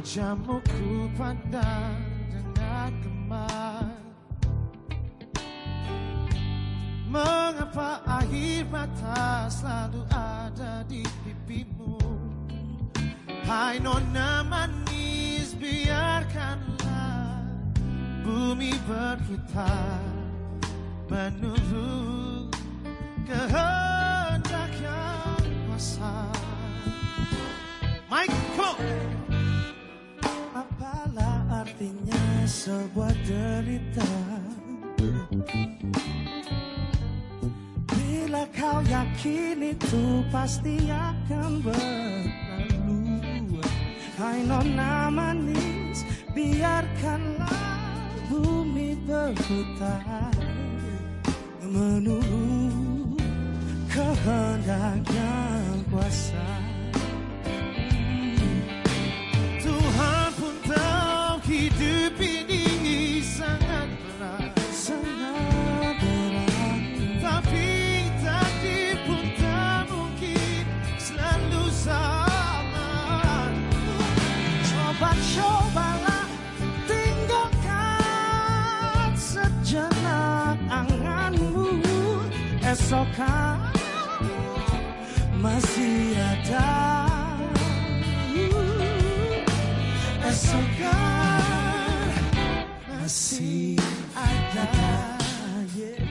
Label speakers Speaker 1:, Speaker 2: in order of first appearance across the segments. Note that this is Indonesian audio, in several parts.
Speaker 1: Wajahmu ku pandang dengan gemar Mengapa air mata selalu ada di pipimu? Hai nona manis biarkanlah bumi berputar Menurut kehendak yang kuasa. On!
Speaker 2: Apalah artinya sebuah derita yakin itu pasti akan berlalu. Hai nona manis biarkanlah bumi berputar Menurut kehendak kuasa É soka masih ada Esokan é masih ada
Speaker 1: é. yeah.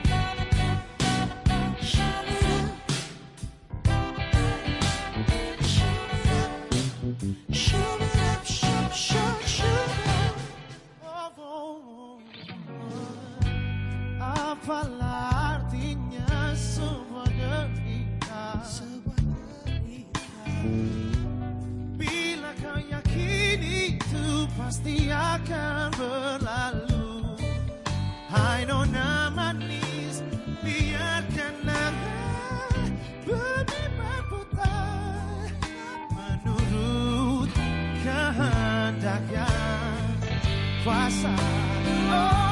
Speaker 1: Apalah artinya semua derita Bila kau yakin itu pasti akan berlalu Hai nona manis biarkanlah bumi berputar Menurut kehendak yang kuasa oh.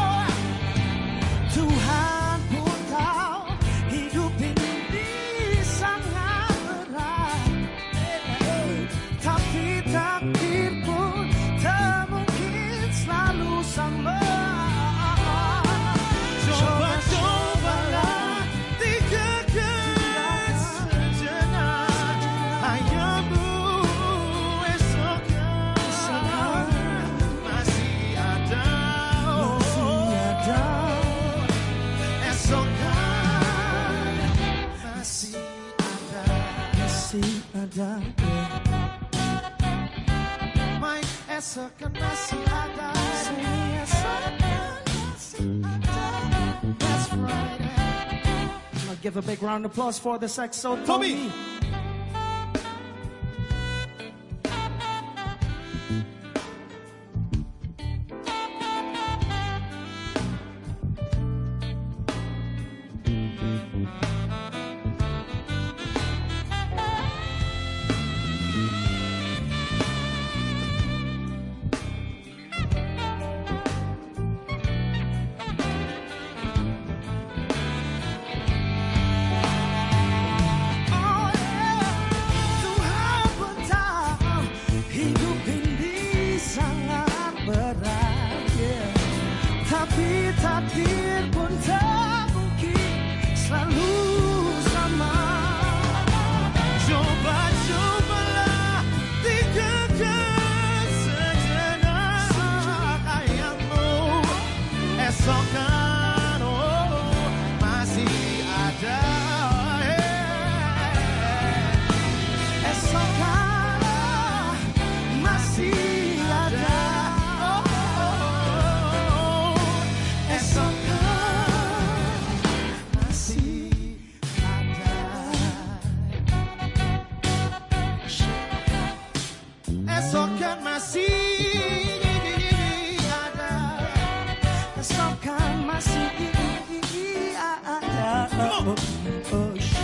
Speaker 1: Masih ada That's right
Speaker 2: I'll give a big round of applause for this EXO
Speaker 1: Tommy.
Speaker 2: Tommy. I keep Come on.